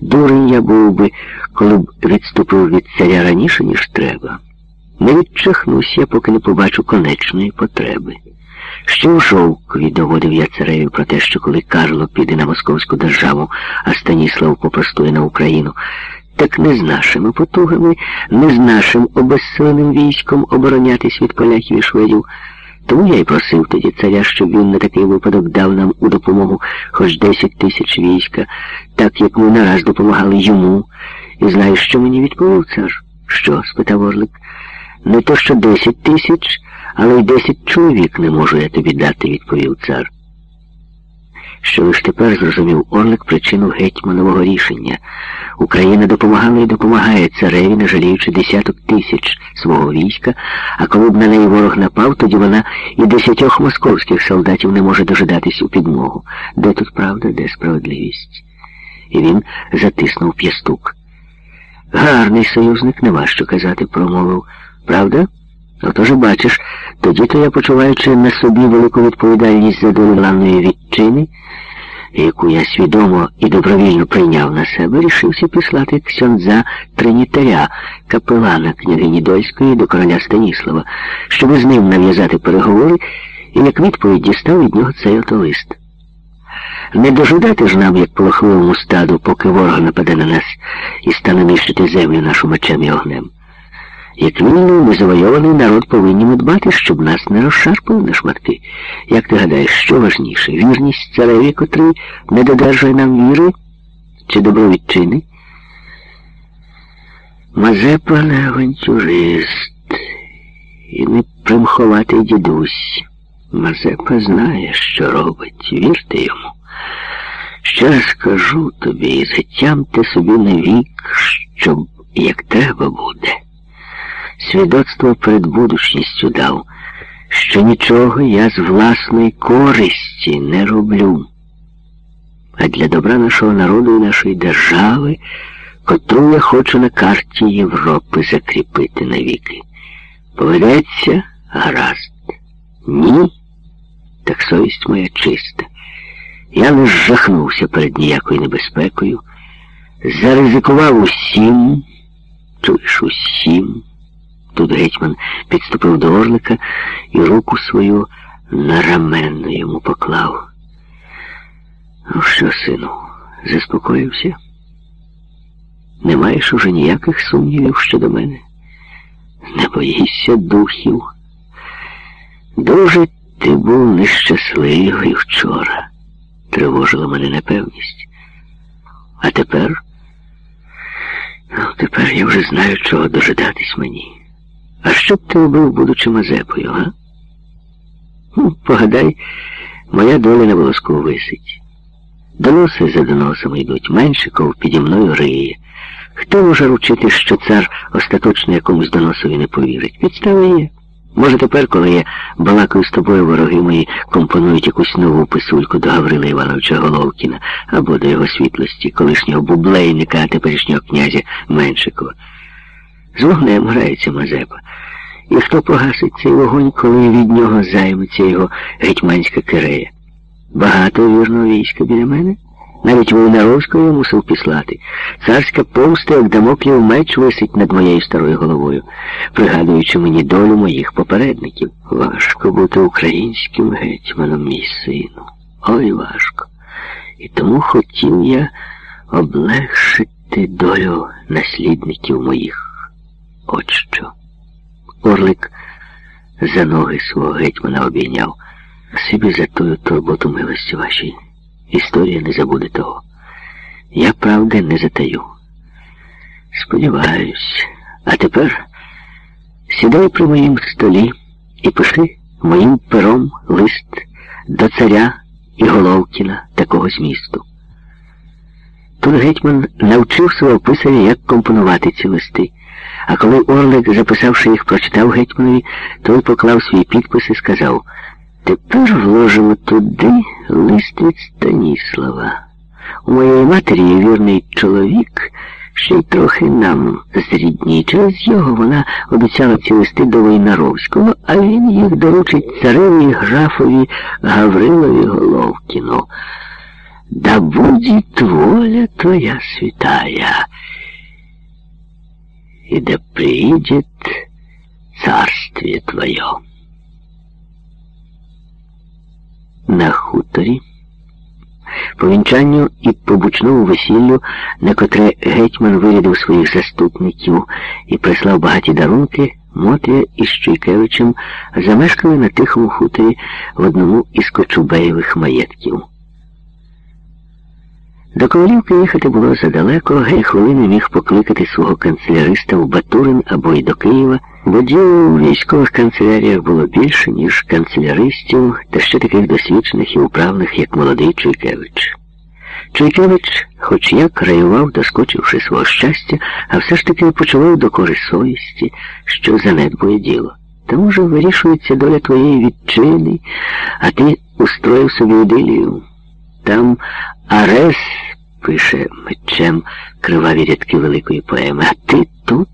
Дурень я був би, коли б відступив від царя раніше, ніж треба. Не відчахнусь я, поки не побачу конечної потреби. Ще в жовкові доводив я цареві про те, що коли Карло піде на московську державу, а Станіслав попростує на Україну, так не з нашими потугами, не з нашим обезсиленим військом оборонятись від поляків і шведів. Тому я й просив тоді царя, щоб він на такий випадок дав нам у допомогу хоч 10 тисяч війська, так як ми нараз допомагали йому. І знаєш, що мені відповів цар? Що? спитав Орлик. Не то, що 10 тисяч, але й 10 чоловік не можу я тобі дати, відповів цар. Що лиш тепер зрозумів Орлик причину гетьманового рішення. Україна допомагала і допомагає цареві, не жаліючи десяток тисяч свого війська, а коли б на неї ворог напав, тоді вона і десятьох московських солдатів не може дожидатись у підмогу. Де тут правда, де справедливість? І він затиснув п'ястук. Гарний союзник, нема що казати, промовив. Правда? Отож, бачиш, тоді то я, почуваючи на собі велику відповідальність за долю ланної відчини, яку я свідомо і добровільно прийняв на себе, рішився післати ксьондза тринітаря, капелана княгині Дольської до короля Станіслава, щоб з ним нав'язати переговори, і як відповідь дістав від нього цей ото лист. Не дожидати ж нам, як полохливому стаду, поки ворог нападе на нас і стане нищити землю нашу мечем і огнем. Як вільний, незавойований народ повинні ми дбати, щоб нас не розшарпали на шматки. Як ти гадаєш, що важніше? Вірність цареві, котрий не додержує нам віри чи добровідчини? Мазепа не авантюрист і не примховатий дідусь. Мазепа знає, що робить. Вірте йому. Ще раз кажу тобі затямте собі на вік, щоб як треба буде свідоцтво перед будучністю дав, що нічого я з власної користі не роблю, а для добра нашого народу і нашої держави, котру я хочу на карті Європи закріпити навіки. Поведеться гаразд. Ні, так совість моя чиста. Я не зжахнувся перед ніякою небезпекою, заризикував усім, чуєш усім. Тут гетьман підступив до орлика і руку свою на раменно йому поклав. Ну що, сину, заспокоївся? Не маєш уже ніяких сумнівів щодо мене? Не боїшся духів. Дуже ти був нещасливий вчора. Тривожила мене непевність. А тепер? Ну, тепер я вже знаю, чого дожидатись мені. А що б ти робив, будучи Мазепою, га? Ну, Погадай, моя доля на волоску висить. Доноси за доносами йдуть, меншиков піді мною риє. Хто може ручити, що цар остаточно якомусь доносові не повірить? Підстави є. Може, тепер, коли я балакаю з тобою, вороги мої компонують якусь нову писульку до Гаврила Івановича Головкіна або до його світлості, колишнього бублейника, а теперішнього князя Меншикова. З вогнем грається Мазепа. І хто погасить цей вогонь, коли від нього займеться його гетьманська кирея? Багато вірного війська біля мене? Навіть Войнаровського я мусив післати. Царська помста, як дамоклів меч висить над моєю старою головою, пригадуючи мені долю моїх попередників. Важко бути українським гетьманом, мій сину. Ой важко. І тому хотів я облегшити долю наслідників моїх. От що. Орлик за ноги свого гетьмана обійняв. Собі за тою турботу милості вашій. Історія не забуде того. Я правди не затаю. Сподіваюсь, а тепер сідай при моїм столі і пиши моїм пером лист до царя і Головкіна такого змісту. Тут гетьман навчив свого писаря, як компонувати ці листи. А коли Орлик, записавши їх, прочитав гетьманові, той поклав свій підпис і сказав Тепер вложимо туди лист від Станіслава. У моєї матері є вірний чоловік, ще й трохи нам зрідній. Через його вона обіцяла ці листи до Войнаровського, а він їх доручить цареві графові Гаврилові Головкіну. да будет воля твоя святая, и да приидет царствие твое. На хуторі по вінчанню і по бучному весіллю, на котре гетьман вирядив своїх заступників і прислав багаті дарунки, Мотря із Чуйкевичем замешкали на тихому хуторі в одному із Кочубеєвих маєтків. До Ковалівки їхати було задалеко, гей хвилини міг покликати свого канцеляриста в Батурин або й до Києва, бо діло у військових канцеляріях було більше, ніж канцеляристів, та ще таких досвідчених і управних, як молодий Чуйкевич. Чуйкевич, хоч як раював, доскочивши свого щастя, а все ж таки почував докори совісті, що занедбує діло. Та, може, вирішується доля твоєї відчини, а ти устроїв собі ідилію. Там Арес пише мечем криваві рядки великої поеми, а ти тут